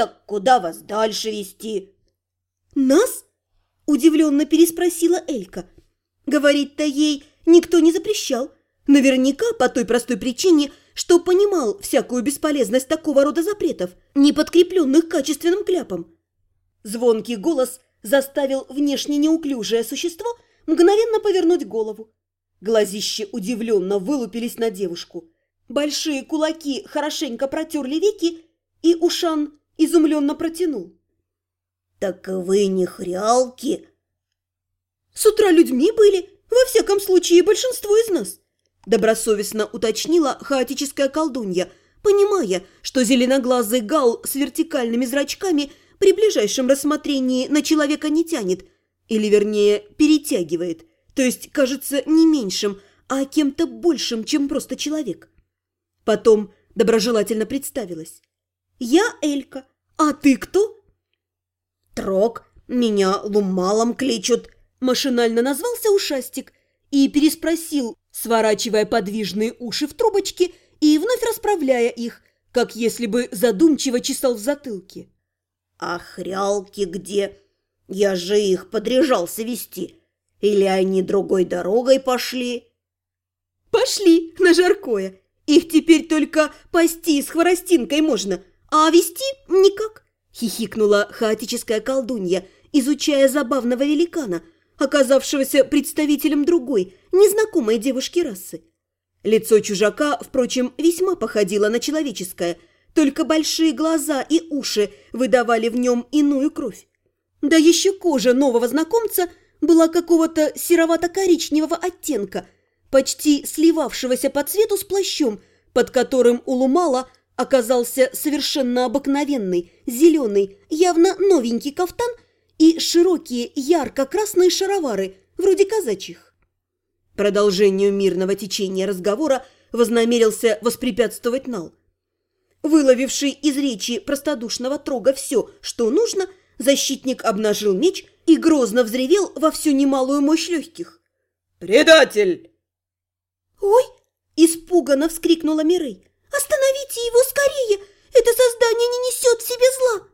Так куда вас дальше вести? «Нас?» – удивленно переспросила Элька. Говорить-то ей никто не запрещал. Наверняка по той простой причине, что понимал всякую бесполезность такого рода запретов, не подкрепленных качественным кляпом. Звонкий голос заставил внешне неуклюжее существо мгновенно повернуть голову. Глазища удивленно вылупились на девушку. Большие кулаки хорошенько протерли веки, и Ушан изумленно протянул. «Так вы не хрялки?» «С утра людьми были, во всяком случае, большинство из нас», добросовестно уточнила хаотическая колдунья, понимая, что зеленоглазый гал с вертикальными зрачками при ближайшем рассмотрении на человека не тянет, или, вернее, перетягивает, то есть кажется не меньшим, а кем-то большим, чем просто человек. Потом доброжелательно представилась. «Я Элька, а ты кто?» «Трок, меня лумалом кличут», – машинально назвался ушастик и переспросил, сворачивая подвижные уши в трубочки и вновь расправляя их, как если бы задумчиво чесал в затылке. «А хрялки где? Я же их подряжался вести. Или они другой дорогой пошли?» «Пошли на жаркое. Их теперь только пасти с хворостинкой можно, а вести никак». – хихикнула хаотическая колдунья, изучая забавного великана, оказавшегося представителем другой, незнакомой девушки расы. Лицо чужака, впрочем, весьма походило на человеческое, только большие глаза и уши выдавали в нем иную кровь. Да еще кожа нового знакомца была какого-то серовато-коричневого оттенка, почти сливавшегося по цвету с плащом, под которым у Лумала – оказался совершенно обыкновенный, зеленый, явно новенький кафтан и широкие ярко-красные шаровары, вроде казачьих. Продолжению мирного течения разговора вознамерился воспрепятствовать Нал. Выловивший из речи простодушного трога все, что нужно, защитник обнажил меч и грозно взревел во всю немалую мощь легких. «Предатель!» «Ой!» – испуганно вскрикнула Мирей. «Остановите его скорее! Это создание не несет в себе зла!»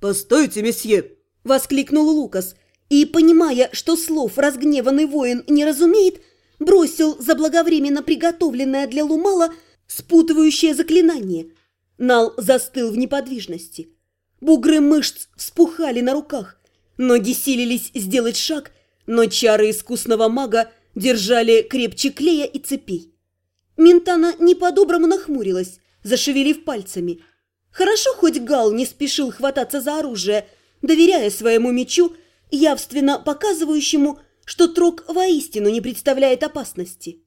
«Постойте, месье!» – воскликнул Лукас. И, понимая, что слов разгневанный воин не разумеет, бросил заблаговременно приготовленное для Лумала спутывающее заклинание. Нал застыл в неподвижности. Бугры мышц вспухали на руках. Ноги силились сделать шаг, но чары искусного мага держали крепче клея и цепей. Ментана не по-доброму нахмурилась, зашевелив пальцами. Хорошо, хоть Гал не спешил хвататься за оружие, доверяя своему мечу, явственно показывающему, что Трок воистину не представляет опасности.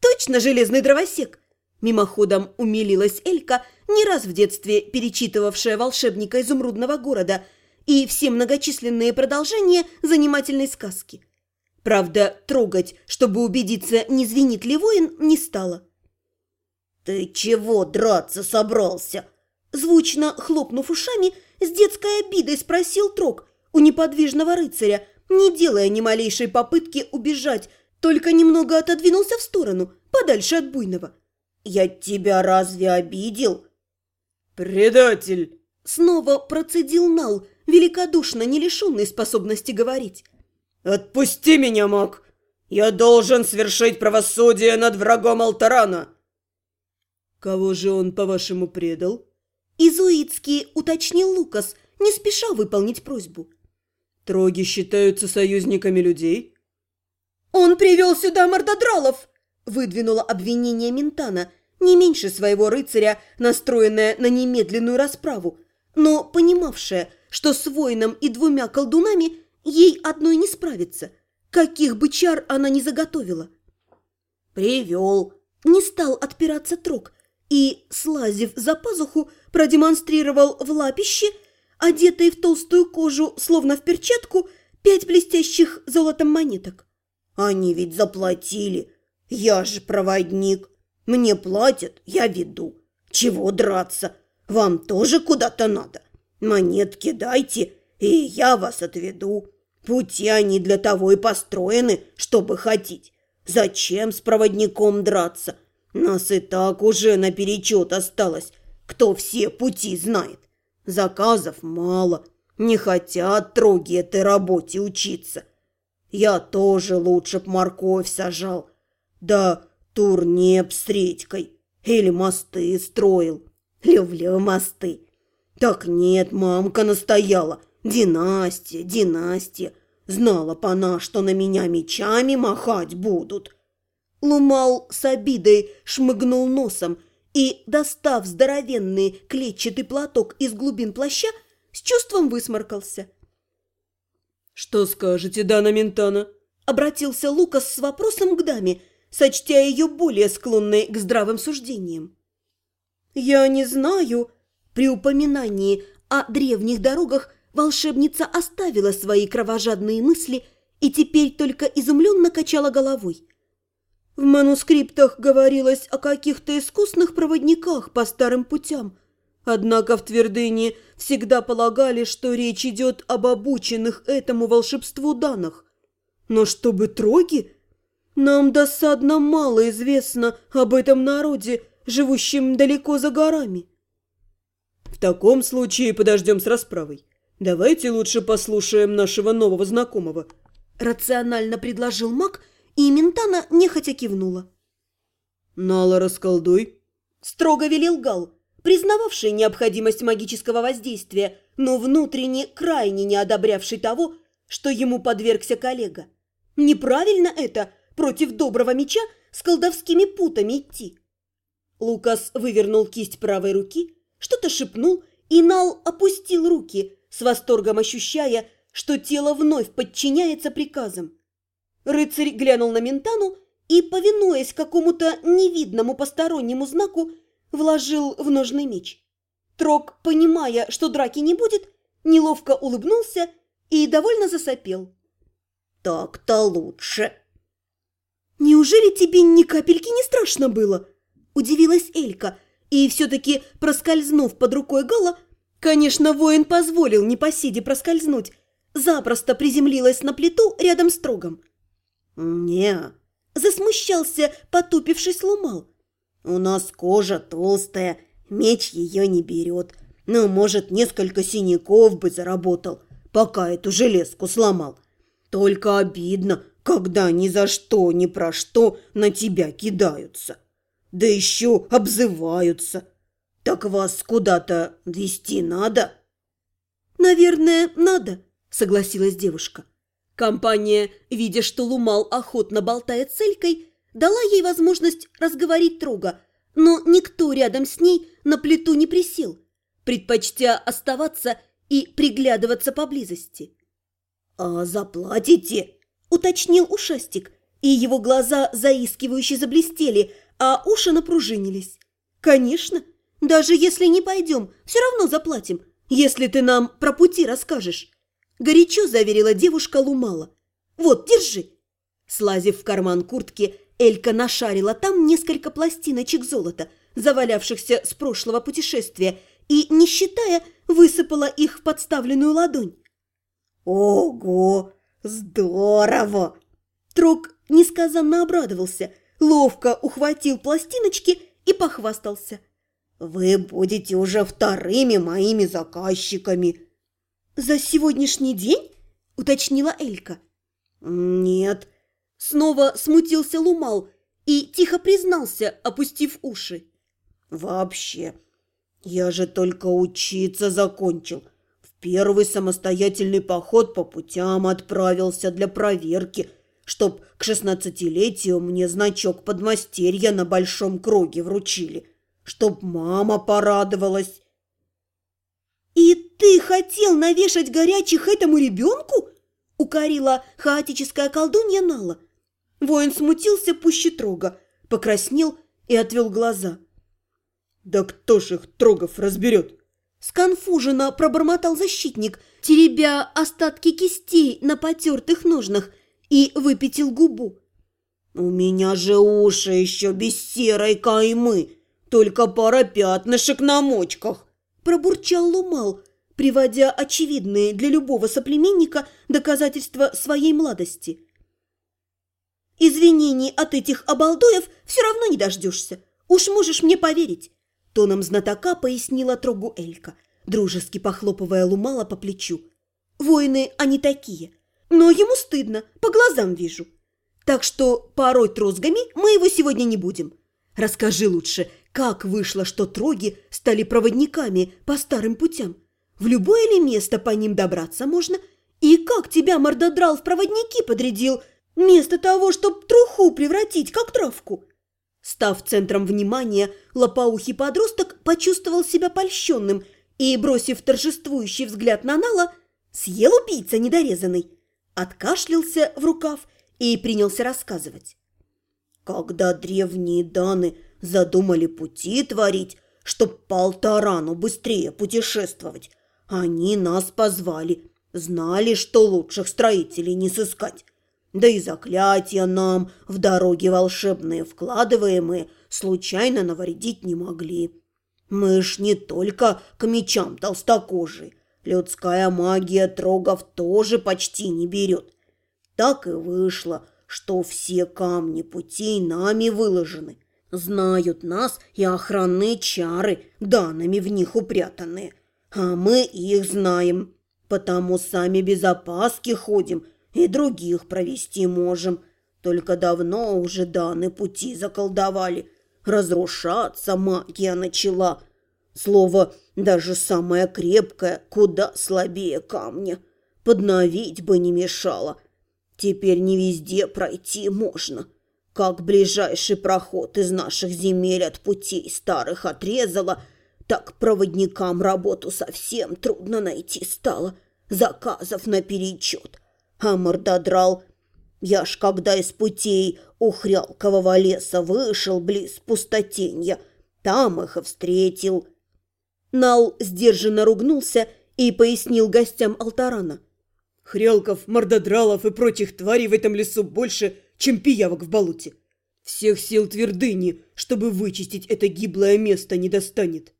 «Точно железный дровосек!» Мимоходом умилилась Элька, не раз в детстве перечитывавшая волшебника изумрудного города и все многочисленные продолжения занимательной сказки – Правда, трогать, чтобы убедиться, не звенит ли воин, не стала. «Ты чего драться собрался?» Звучно хлопнув ушами, с детской обидой спросил Трог у неподвижного рыцаря, не делая ни малейшей попытки убежать, только немного отодвинулся в сторону, подальше от буйного. «Я тебя разве обидел?» «Предатель!» Снова процедил Нал, великодушно не лишенный способности говорить. «Отпусти меня, маг! Я должен свершить правосудие над врагом Алтарана!» «Кого же он, по-вашему, предал?» Изуитский уточнил Лукас, не спеша выполнить просьбу. «Троги считаются союзниками людей?» «Он привел сюда мордодралов!» выдвинула обвинение Ментана, не меньше своего рыцаря, настроенная на немедленную расправу, но понимавшая, что с воином и двумя колдунами Ей одной не справиться, каких бы чар она ни заготовила. «Привел!» Не стал отпираться трог и, слазив за пазуху, продемонстрировал в лапище, одетые в толстую кожу, словно в перчатку, пять блестящих золотом монеток. «Они ведь заплатили. Я же проводник. Мне платят, я веду. Чего драться? Вам тоже куда-то надо. Монетки дайте, и я вас отведу. Пути они для того и построены, чтобы ходить. Зачем с проводником драться? Нас и так уже наперечет осталось, кто все пути знает. Заказов мало, не хотят троги этой работе учиться. Я тоже лучше б морковь сажал, да турнеп с редькой или мосты строил. Люблю мосты. Так нет, мамка настояла. Династия, династия. Знала б она, что на меня мечами махать будут. Лумал с обидой шмыгнул носом и, достав здоровенный клетчатый платок из глубин плаща, с чувством высморкался. «Что скажете, Дана Ментана?» – обратился Лукас с вопросом к даме, сочтя ее более склонной к здравым суждениям. «Я не знаю». При упоминании о древних дорогах волшебница оставила свои кровожадные мысли и теперь только изумленно качала головой. В манускриптах говорилось о каких-то искусных проводниках по старым путям. Однако в твердыне всегда полагали, что речь идет об обученных этому волшебству данных. Но чтобы троги... Нам досадно мало известно об этом народе, живущем далеко за горами. В таком случае подождем с расправой. Давайте лучше послушаем нашего нового знакомого. Рационально предложил маг, и Ментана нехотя кивнула. «Нала, расколдуй!» Строго велел Гал, признававший необходимость магического воздействия, но внутренне крайне не одобрявший того, что ему подвергся коллега. Неправильно это против доброго меча с колдовскими путами идти. Лукас вывернул кисть правой руки, что-то шепнул, и Нал опустил руки, с восторгом ощущая, что тело вновь подчиняется приказам. Рыцарь глянул на Ментану и, повинуясь какому-то невидному постороннему знаку, вложил в ножный меч. Трок, понимая, что драки не будет, неловко улыбнулся и довольно засопел. «Так-то лучше». «Неужели тебе ни капельки не страшно было?» – удивилась Элька, и все-таки, проскользнув под рукой Гала, конечно, воин позволил непоседе проскользнуть, запросто приземлилась на плиту рядом с трогом. «Не», – засмущался, потупившись ломал. «У нас кожа толстая, меч ее не берет. Ну, может, несколько синяков бы заработал, пока эту железку сломал. Только обидно, когда ни за что, ни про что на тебя кидаются. Да еще обзываются. Так вас куда-то вести надо?» «Наверное, надо», – согласилась девушка. Компания, видя, что Лумал охотно болтает с Элькой, дала ей возможность разговорить Трога, но никто рядом с ней на плиту не присел, предпочтя оставаться и приглядываться поблизости. «А заплатите?» – уточнил ушастик, и его глаза заискивающе заблестели, а уши напружинились. «Конечно, даже если не пойдем, все равно заплатим, если ты нам про пути расскажешь». Горячо заверила девушка Лумала. «Вот, держи!» Слазив в карман куртки, Элька нашарила там несколько пластиночек золота, завалявшихся с прошлого путешествия, и, не считая, высыпала их в подставленную ладонь. «Ого! Здорово!» Трог несказанно обрадовался, ловко ухватил пластиночки и похвастался. «Вы будете уже вторыми моими заказчиками!» «За сегодняшний день?» – уточнила Элька. «Нет». Снова смутился Лумал и тихо признался, опустив уши. «Вообще, я же только учиться закончил. В первый самостоятельный поход по путям отправился для проверки, чтоб к шестнадцатилетию мне значок подмастерья на большом круге вручили, чтоб мама порадовалась». «И ты хотел навешать горячих этому ребенку?» – укорила хаотическая колдунья Нала. Воин смутился пуще трога, покраснел и отвел глаза. «Да кто ж их трогов разберет?» Сконфуженно пробормотал защитник, теребя остатки кистей на потертых ножнах, и выпятил губу. «У меня же уши еще без серой каймы, только пара пятнышек на мочках!» Пробурчал Лумал, приводя очевидные для любого соплеменника доказательства своей младости. «Извинений от этих обалдоев все равно не дождешься. Уж можешь мне поверить», – тоном знатока пояснила Трогу Элька. дружески похлопывая Лумала по плечу. «Воины они такие, но ему стыдно, по глазам вижу. Так что порой трозгами мы его сегодня не будем. Расскажи лучше, как вышло, что троги стали проводниками по старым путям? В любое ли место по ним добраться можно? И как тебя мордодрал в проводники подрядил, вместо того, чтобы труху превратить, как травку?» Став центром внимания, лопоухий подросток почувствовал себя польщенным и, бросив торжествующий взгляд на Нала, съел убийца недорезанный, откашлялся в рукав и принялся рассказывать. Когда древние даны задумали пути творить, чтоб по Алтарану быстрее путешествовать, они нас позвали, знали, что лучших строителей не сыскать. Да и заклятия нам в дороге волшебные вкладываемые случайно навредить не могли. Мы ж не только к мечам толстокожие, людская магия трогов тоже почти не берет. Так и вышло, что все камни путей нами выложены. Знают нас и охранные чары, данными в них упрятанные. А мы их знаем, потому сами без опаски ходим – и других провести можем. Только давно уже даны пути заколдовали. Разрушаться магия начала. Слово даже самое крепкое, куда слабее камня. Подновить бы не мешало. Теперь не везде пройти можно. Как ближайший проход из наших земель от путей старых отрезало, так проводникам работу совсем трудно найти стало. Заказов наперечет. А мордодрал... Я ж когда из путей у хрялкового леса вышел близ пустотенья, там их и встретил. Нал сдержанно ругнулся и пояснил гостям Алтарана. Хрялков, мордодралов и прочих тварей в этом лесу больше, чем пиявок в болоте. Всех сил твердыни, чтобы вычистить это гиблое место, не достанет.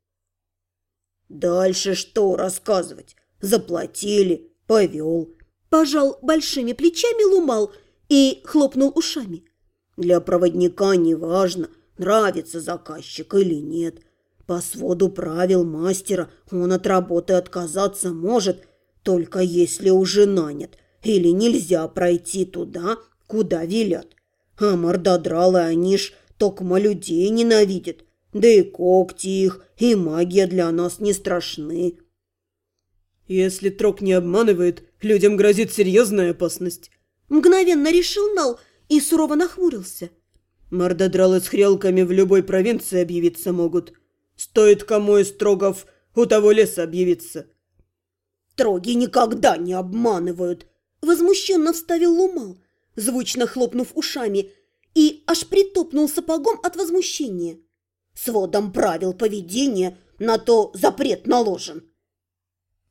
Дальше что рассказывать? Заплатили, повел пожал большими плечами Лумал и хлопнул ушами. Для проводника неважно, нравится заказчик или нет. По своду правил мастера он от работы отказаться может, только если уже нанят, или нельзя пройти туда, куда велят. А мордодралы они ж токмо людей ненавидят, да и когти их, и магия для нас не страшны. Если Трок не обманывает, людям грозит серьезная опасность. Мгновенно решил Нал и сурово нахмурился. Мордодралы с хрелками в любой провинции объявиться могут. Стоит кому из Трогов у того леса объявиться. Троги никогда не обманывают. Возмущенно вставил Лумал, звучно хлопнув ушами, и аж притопнул сапогом от возмущения. Сводом правил поведения на то запрет наложен.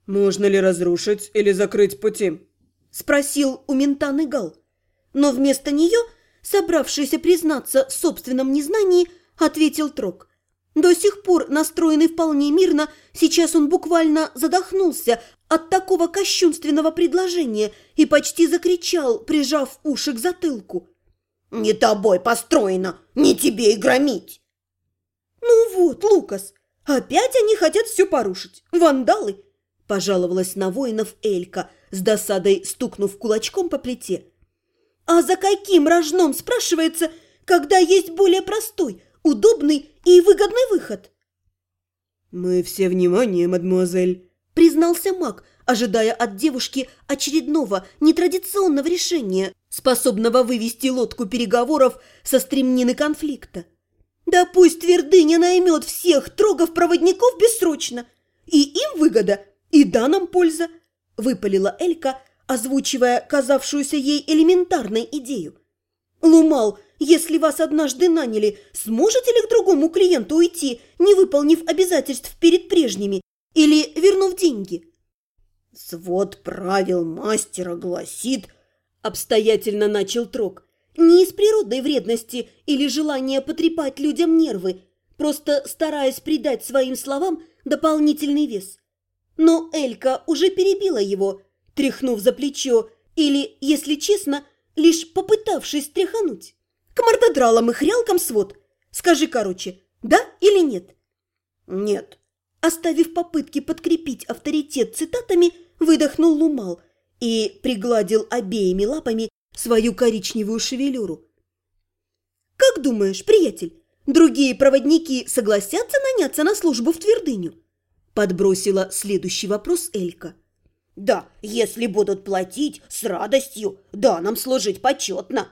«Можно ли разрушить или закрыть пути?» – спросил у мента Гал. Но вместо нее, собравшийся признаться в собственном незнании, ответил Трок. До сих пор настроенный вполне мирно, сейчас он буквально задохнулся от такого кощунственного предложения и почти закричал, прижав уши к затылку. «Не тобой построено, не тебе и громить!» «Ну вот, Лукас, опять они хотят все порушить, вандалы!» Пожаловалась на воинов Элька, с досадой стукнув кулачком по плите. «А за каким рожном, спрашивается, когда есть более простой, удобный и выгодный выход?» «Мы все внимание, мадемуазель», – признался маг, ожидая от девушки очередного нетрадиционного решения, способного вывести лодку переговоров со стремнины конфликта. «Да пусть твердыня наймет всех трогов-проводников бессрочно, и им выгода – «И да нам польза!» – выпалила Элька, озвучивая казавшуюся ей элементарной идею. «Лумал, если вас однажды наняли, сможете ли к другому клиенту уйти, не выполнив обязательств перед прежними или вернув деньги?» «Свод правил мастера гласит...» – обстоятельно начал Трок. «Не из природной вредности или желания потрепать людям нервы, просто стараясь придать своим словам дополнительный вес. Но Элька уже перебила его, тряхнув за плечо, или, если честно, лишь попытавшись тряхануть. К мордодралам и хрялкам свод. Скажи короче, да или нет? Нет. Оставив попытки подкрепить авторитет цитатами, выдохнул Лумал и пригладил обеими лапами свою коричневую шевелюру. «Как думаешь, приятель, другие проводники согласятся наняться на службу в твердыню?» Подбросила следующий вопрос Элька. Да, если будут платить, с радостью, да, нам служить почетно.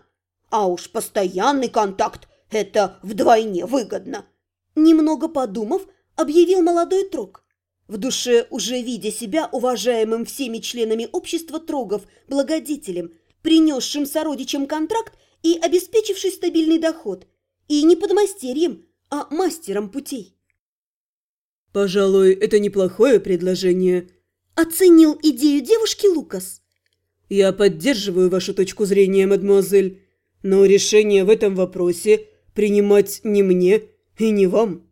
А уж постоянный контакт – это вдвойне выгодно. Немного подумав, объявил молодой трог. В душе уже видя себя уважаемым всеми членами общества трогов, благодетелем, принесшим сородичам контракт и обеспечивший стабильный доход. И не подмастерьем, а мастером путей. «Пожалуй, это неплохое предложение», – оценил идею девушки Лукас. «Я поддерживаю вашу точку зрения, мадемуазель, но решение в этом вопросе принимать не мне и не вам».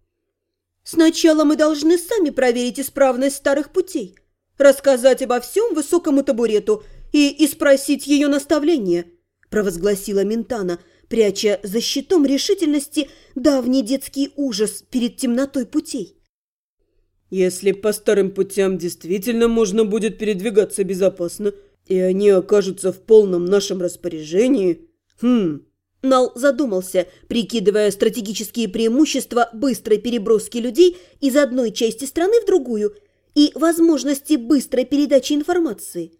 «Сначала мы должны сами проверить исправность старых путей, рассказать обо всем высокому табурету и, и спросить ее наставление», – провозгласила Ментана, пряча за щитом решительности давний детский ужас перед темнотой путей. Если по старым путям действительно можно будет передвигаться безопасно, и они окажутся в полном нашем распоряжении... Хм... Нал задумался, прикидывая стратегические преимущества быстрой переброски людей из одной части страны в другую и возможности быстрой передачи информации.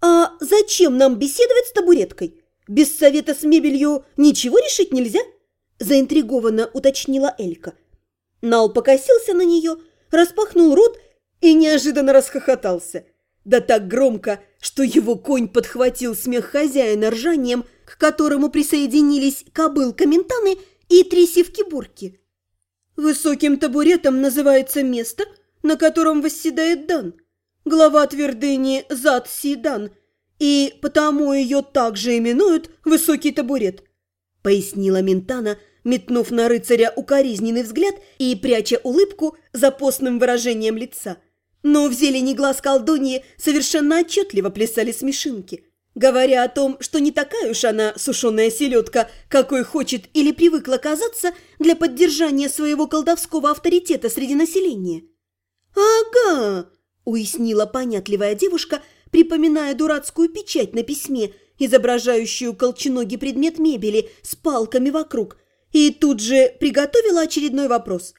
«А зачем нам беседовать с табуреткой? Без совета с мебелью ничего решить нельзя?» заинтригованно уточнила Элька – Нал покосился на нее, распахнул рот и неожиданно расхохотался. Да так громко, что его конь подхватил смех хозяина ржанием, к которому присоединились кобылка Ментаны и три сивки-бурки. Высоким табуретом называется место, на котором восседает Дан, глава твердыни Зад-Си-Дан, и потому ее также именуют «Высокий табурет», пояснила Ментана, метнув на рыцаря укоризненный взгляд и пряча улыбку за постным выражением лица. Но в зелени глаз колдуньи совершенно отчетливо плясали смешинки, говоря о том, что не такая уж она сушеная селедка, какой хочет или привыкла казаться для поддержания своего колдовского авторитета среди населения. «Ага», – уяснила понятливая девушка, припоминая дурацкую печать на письме, изображающую колченогий предмет мебели с палками вокруг – и тут же приготовила очередной вопрос.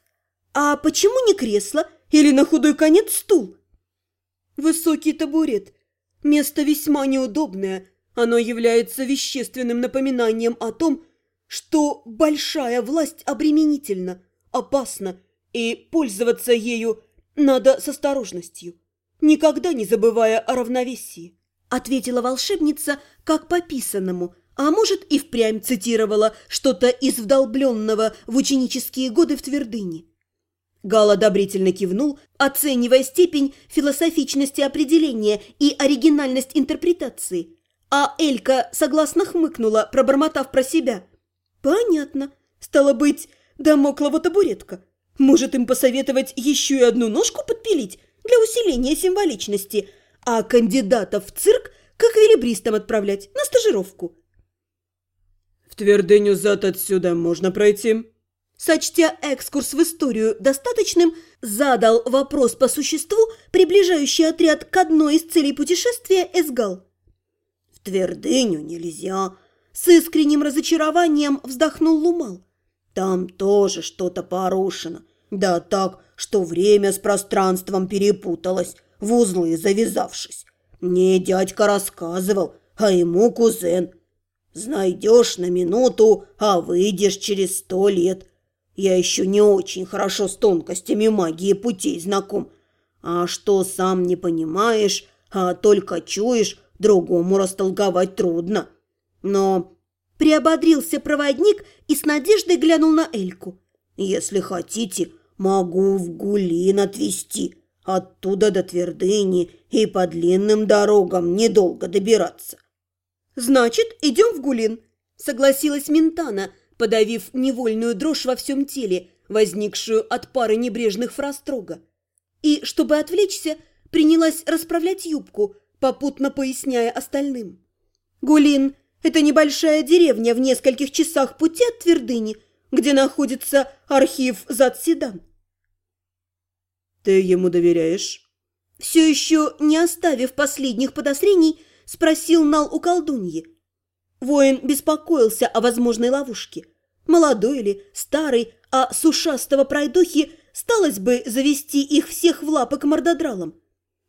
«А почему не кресло или на худой конец стул?» «Высокий табурет. Место весьма неудобное. Оно является вещественным напоминанием о том, что большая власть обременительна, опасна, и пользоваться ею надо с осторожностью, никогда не забывая о равновесии», ответила волшебница как пописанному – а может и впрямь цитировала что-то из вдолбленного в ученические годы в твердыне. Гал одобрительно кивнул, оценивая степень философичности определения и оригинальность интерпретации, а Элька согласно хмыкнула, пробормотав про себя. «Понятно. Стало быть, домоклова табуретка. Может им посоветовать еще и одну ножку подпилить для усиления символичности, а кандидатов в цирк как велибристам отправлять на стажировку?» твердыню зад отсюда можно пройти?» Сочтя экскурс в историю достаточным, задал вопрос по существу, приближающий отряд к одной из целей путешествия Эсгал. «В твердыню нельзя», – с искренним разочарованием вздохнул Лумал. «Там тоже что-то порушено. Да так, что время с пространством перепуталось, в узлы завязавшись. Мне дядька рассказывал, а ему кузен – Знайдешь на минуту, а выйдешь через сто лет. Я еще не очень хорошо с тонкостями магии путей знаком. А что сам не понимаешь, а только чуешь, другому растолковать трудно. Но приободрился проводник и с надеждой глянул на Эльку. Если хотите, могу в Гулин отвезти. Оттуда до Твердыни и по длинным дорогам недолго добираться. «Значит, идем в Гулин», – согласилась Ментана, подавив невольную дрожь во всем теле, возникшую от пары небрежных фраз трога. И, чтобы отвлечься, принялась расправлять юбку, попутно поясняя остальным. «Гулин – это небольшая деревня в нескольких часах пути от Твердыни, где находится архив Задседан. Ты ему доверяешь? Все еще не оставив последних подозрений, спросил Нал у колдуньи. Воин беспокоился о возможной ловушке. Молодой ли, старый, а с ушастого пройдохи сталось бы завести их всех в лапы к мордодралам.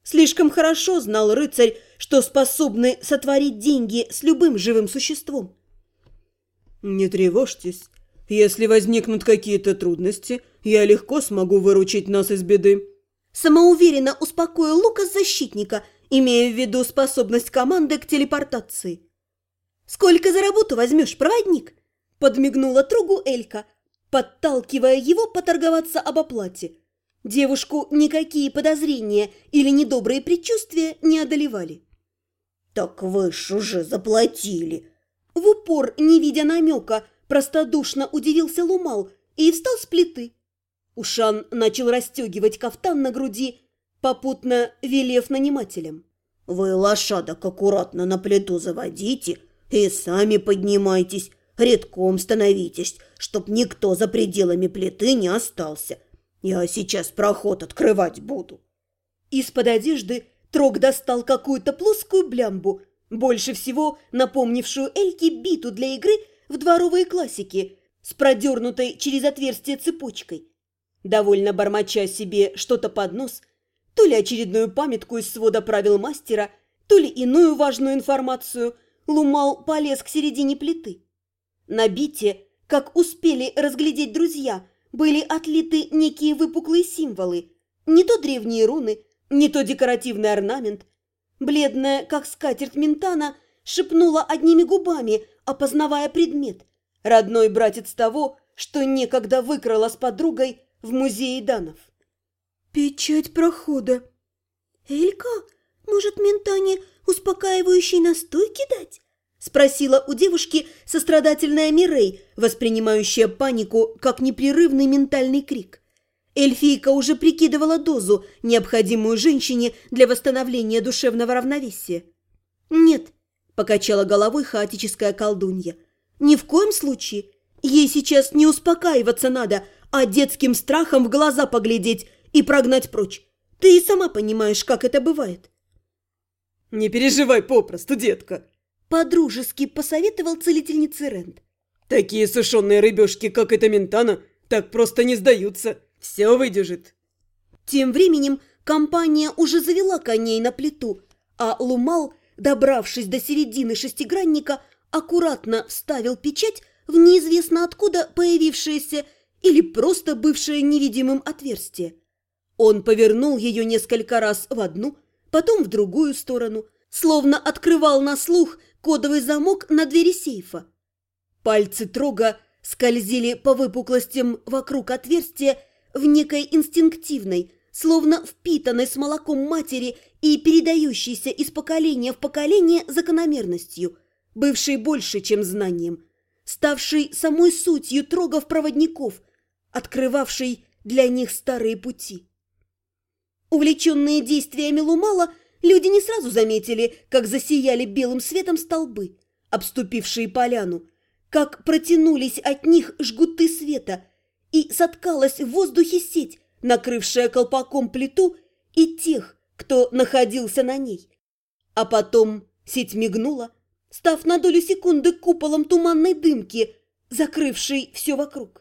Слишком хорошо знал рыцарь, что способны сотворить деньги с любым живым существом. Не тревожьтесь. Если возникнут какие-то трудности, я легко смогу выручить нас из беды. Самоуверенно успокоил Лукас защитника, имея в виду способность команды к телепортации. «Сколько за работу возьмешь, проводник?» Подмигнула Тругу Элька, подталкивая его поторговаться об оплате. Девушку никакие подозрения или недобрые предчувствия не одолевали. «Так вы ж уже заплатили!» В упор, не видя намека, простодушно удивился Лумал и встал с плиты. Ушан начал расстегивать кафтан на груди, попутно велев нанимателям. «Вы лошадок аккуратно на плиту заводите и сами поднимайтесь, редком становитесь, чтоб никто за пределами плиты не остался. Я сейчас проход открывать буду». Из-под одежды Трог достал какую-то плоскую блямбу, больше всего напомнившую Эльке биту для игры в дворовые классики с продернутой через отверстие цепочкой. Довольно бормоча себе что-то под нос, то ли очередную памятку из свода правил мастера, то ли иную важную информацию, Лумал полез к середине плиты. На бите, как успели разглядеть друзья, были отлиты некие выпуклые символы, не то древние руны, не то декоративный орнамент. Бледная, как скатерть Ментана, шепнула одними губами, опознавая предмет. Родной братец того, что некогда выкрала с подругой в музее Данов. «Печать прохода». «Элька, может, Ментане успокаивающий настой кидать?» Спросила у девушки сострадательная Мирей, воспринимающая панику как непрерывный ментальный крик. Эльфийка уже прикидывала дозу, необходимую женщине для восстановления душевного равновесия. «Нет», – покачала головой хаотическая колдунья, – «ни в коем случае. Ей сейчас не успокаиваться надо, а детским страхом в глаза поглядеть и прогнать прочь. Ты и сама понимаешь, как это бывает». «Не переживай попросту, детка», Подружески посоветовал целительнице Рент. Такие сушеные рыбешки, как эта ментана, так просто не сдаются. Все выдержит. Тем временем компания уже завела коней на плиту, а Лумал, добравшись до середины шестигранника, аккуратно вставил печать в неизвестно откуда появившееся или просто бывшее невидимым отверстие. Он повернул ее несколько раз в одну, потом в другую сторону, словно открывал на слух – кодовый замок на двери сейфа. Пальцы Трога скользили по выпуклостям вокруг отверстия в некой инстинктивной, словно впитанной с молоком матери и передающейся из поколения в поколение закономерностью, бывшей больше, чем знанием, ставшей самой сутью Трогов-проводников, открывавшей для них старые пути. Увлеченные действиями Лумала – Люди не сразу заметили, как засияли белым светом столбы, обступившие поляну, как протянулись от них жгуты света, и соткалась в воздухе сеть, накрывшая колпаком плиту и тех, кто находился на ней. А потом сеть мигнула, став на долю секунды куполом туманной дымки, закрывшей все вокруг.